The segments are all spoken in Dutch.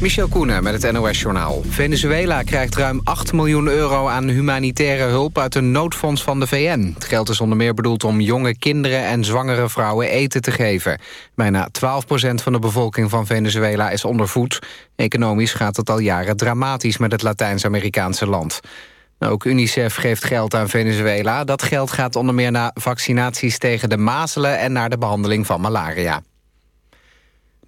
Michel Koenen met het NOS-journaal. Venezuela krijgt ruim 8 miljoen euro aan humanitaire hulp... uit een noodfonds van de VN. Het geld is onder meer bedoeld om jonge kinderen en zwangere vrouwen eten te geven. Bijna 12% van de bevolking van Venezuela is ondervoed. Economisch gaat het al jaren dramatisch met het Latijns-Amerikaanse land. Ook UNICEF geeft geld aan Venezuela. Dat geld gaat onder meer naar vaccinaties tegen de mazelen... en naar de behandeling van malaria.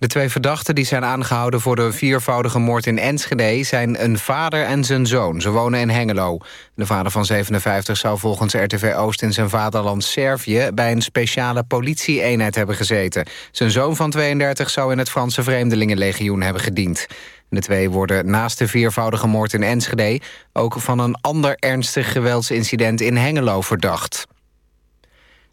De twee verdachten die zijn aangehouden voor de viervoudige moord in Enschede... zijn een vader en zijn zoon. Ze wonen in Hengelo. De vader van 57 zou volgens RTV Oost in zijn vaderland Servië... bij een speciale politie-eenheid hebben gezeten. Zijn zoon van 32 zou in het Franse Vreemdelingenlegioen hebben gediend. De twee worden naast de viervoudige moord in Enschede... ook van een ander ernstig geweldsincident in Hengelo verdacht.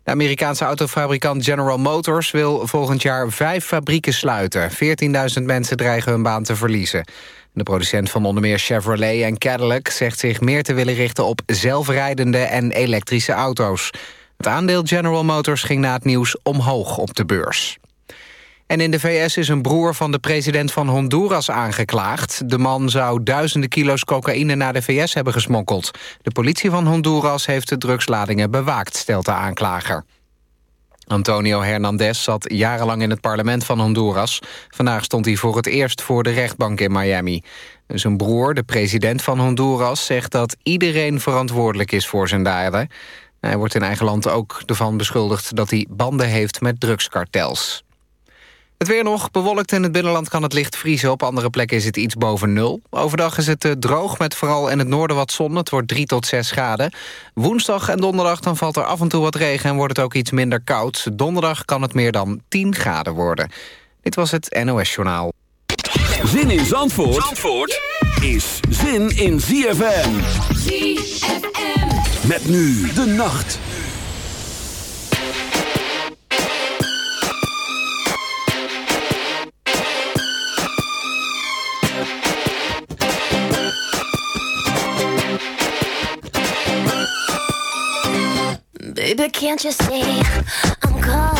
De Amerikaanse autofabrikant General Motors wil volgend jaar vijf fabrieken sluiten. 14.000 mensen dreigen hun baan te verliezen. De producent van onder meer Chevrolet en Cadillac zegt zich meer te willen richten op zelfrijdende en elektrische auto's. Het aandeel General Motors ging na het nieuws omhoog op de beurs. En in de VS is een broer van de president van Honduras aangeklaagd. De man zou duizenden kilo's cocaïne naar de VS hebben gesmokkeld. De politie van Honduras heeft de drugsladingen bewaakt, stelt de aanklager. Antonio Hernandez zat jarenlang in het parlement van Honduras. Vandaag stond hij voor het eerst voor de rechtbank in Miami. Zijn broer, de president van Honduras, zegt dat iedereen verantwoordelijk is voor zijn daden. Hij wordt in eigen land ook ervan beschuldigd dat hij banden heeft met drugskartels. Het weer nog, bewolkt in het binnenland kan het licht vriezen. Op andere plekken is het iets boven nul. Overdag is het eh, droog met vooral in het noorden wat zon. Het wordt 3 tot 6 graden. Woensdag en donderdag dan valt er af en toe wat regen... en wordt het ook iets minder koud. Donderdag kan het meer dan 10 graden worden. Dit was het NOS Journaal. Zin in Zandvoort, Zandvoort is zin in ZFM. ZFM. Met nu de nacht. Baby, can't you see I'm calling?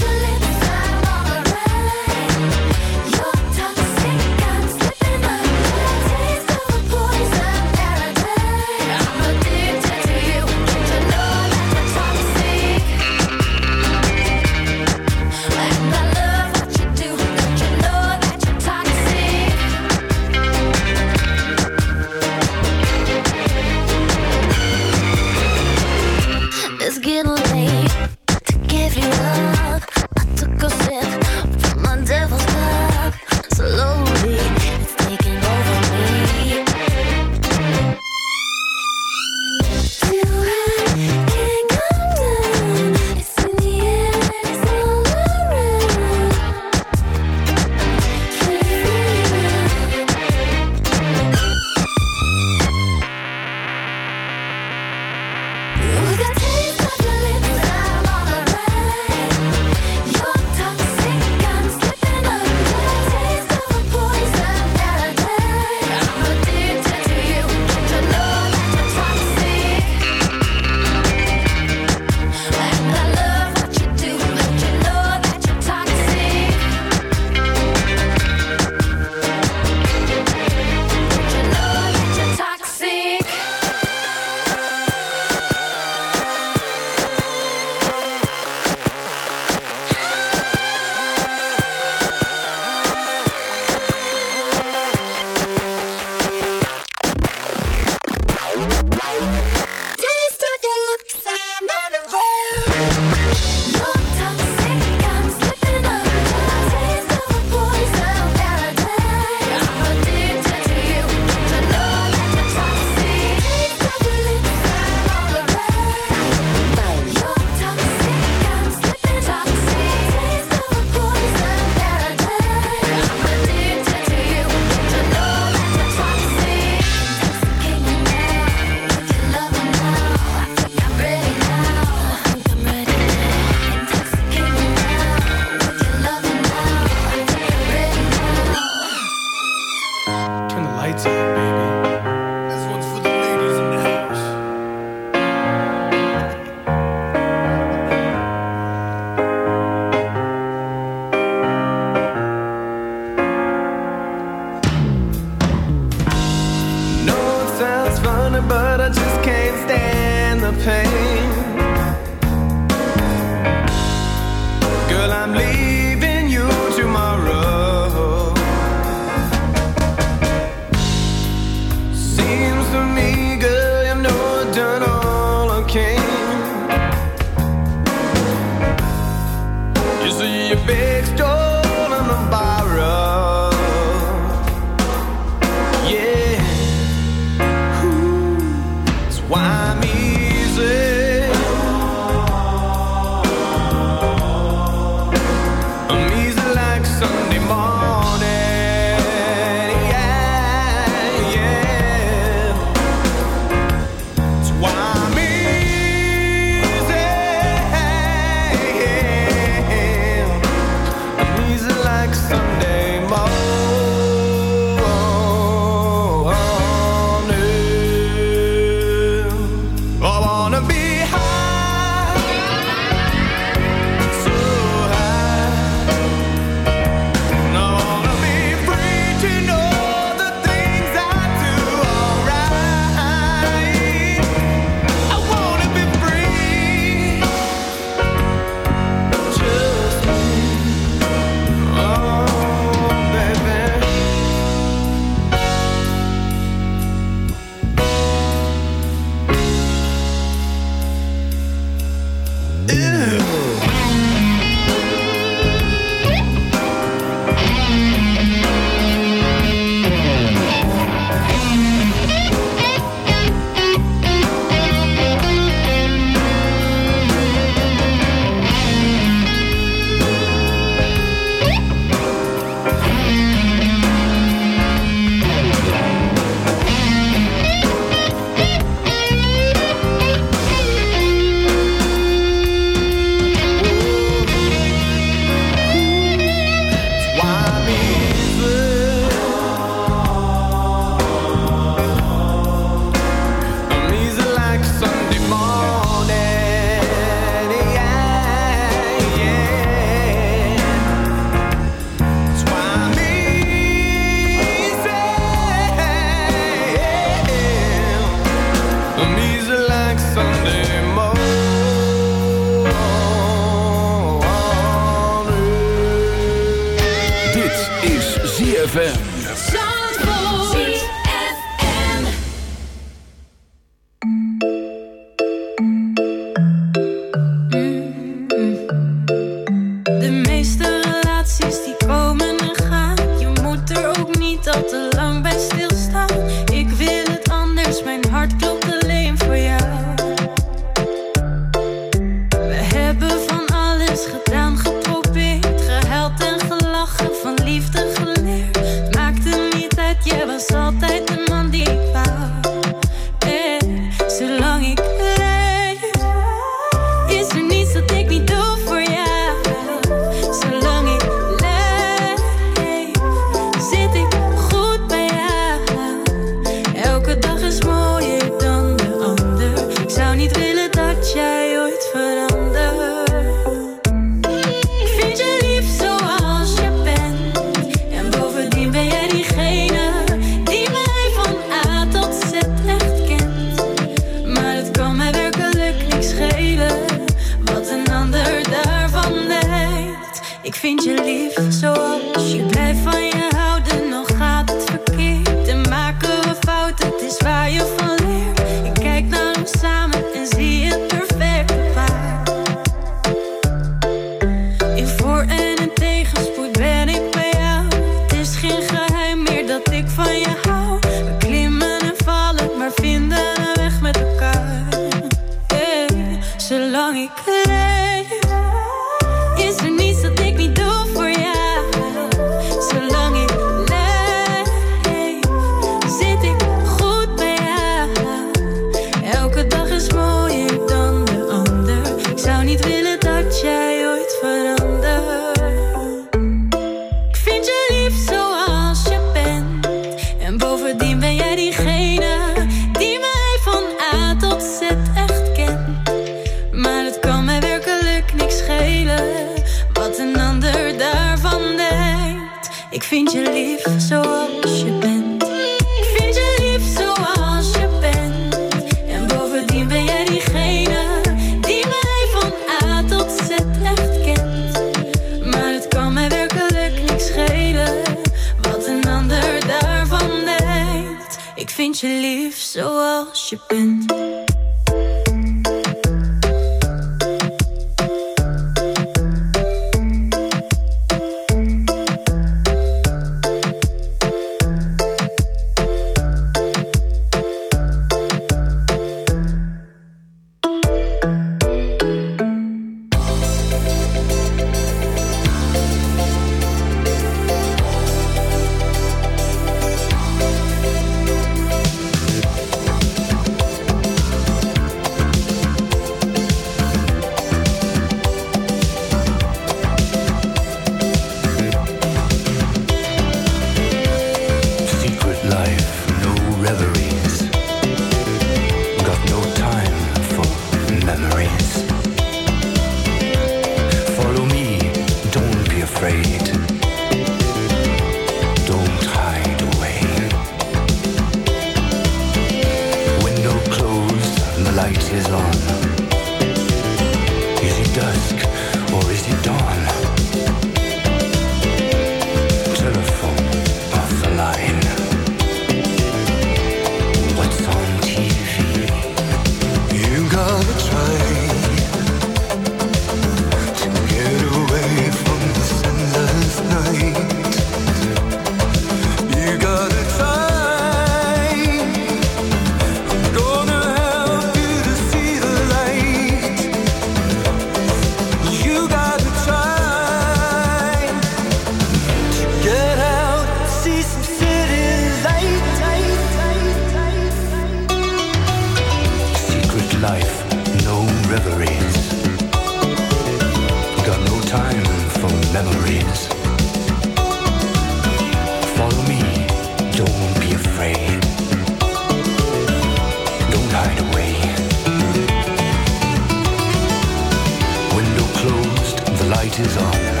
it is on.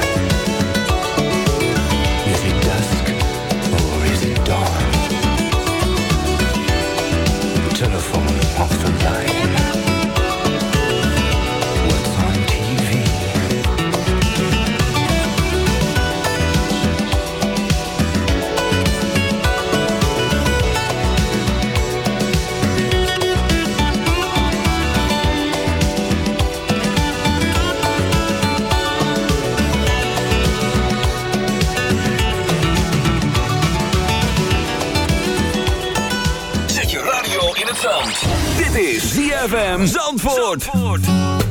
ZFM Zandvoort.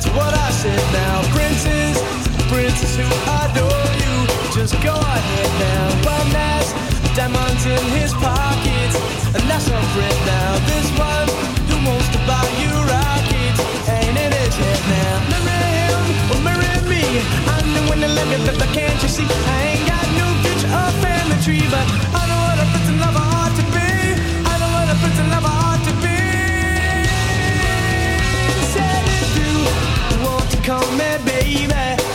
that's what I said now. Princess, princess who adore you. Just go ahead now. One has diamonds in his pockets, and that's our friend now. This one who wants to buy you rockets ain't in his head now. Marry him or marry me. I'm the one to love you, but can't you see? I ain't got no future or family tree, but.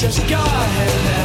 just go ahead.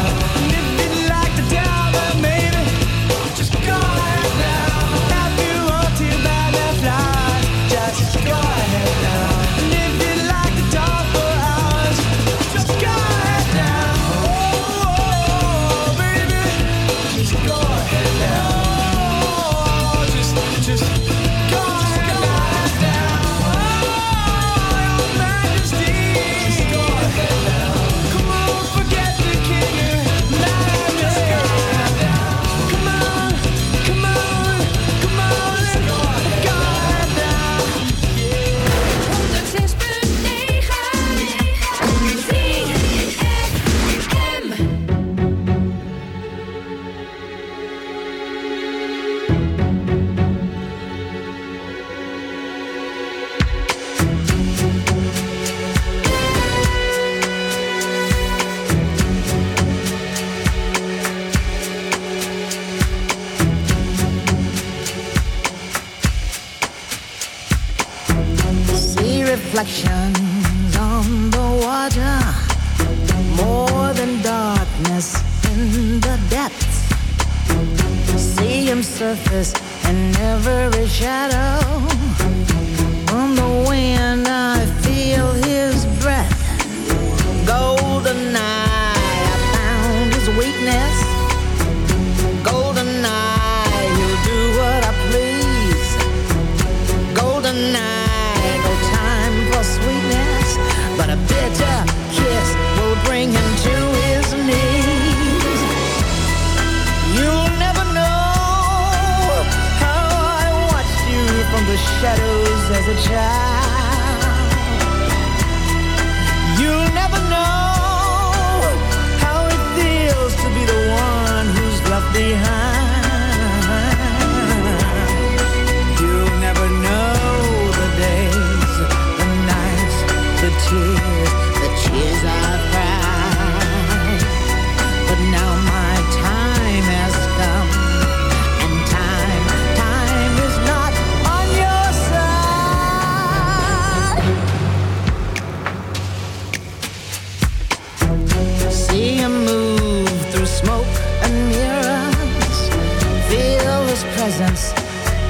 presence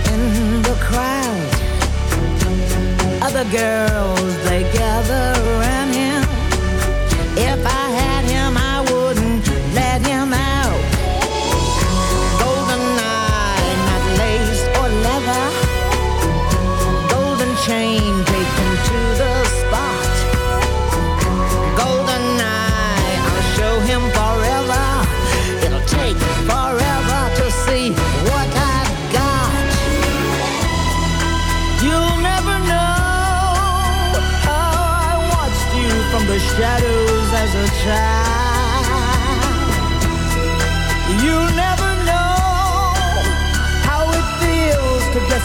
in the crowd. Other girls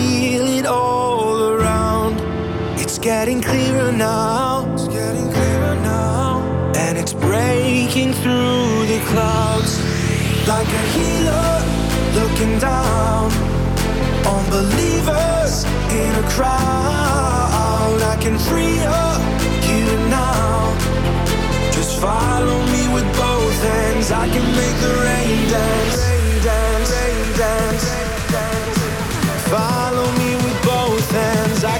Feel it all around? It's getting clearer now. It's getting clearer now. And it's breaking through the clouds like a healer looking down on believers in a crowd. I can free up you now. Just follow me with both hands. I can make the rain dance. Rain dance, rain dance. Follow me with both hands. I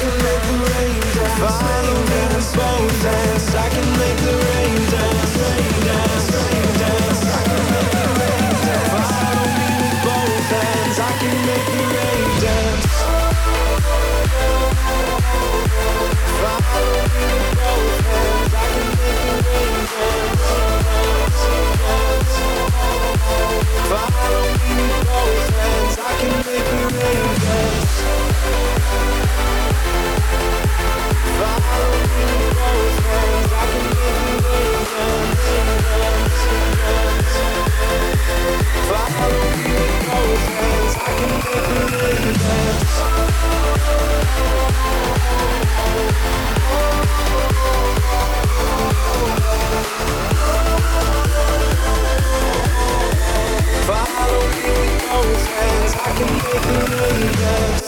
Find me the bones can be a good.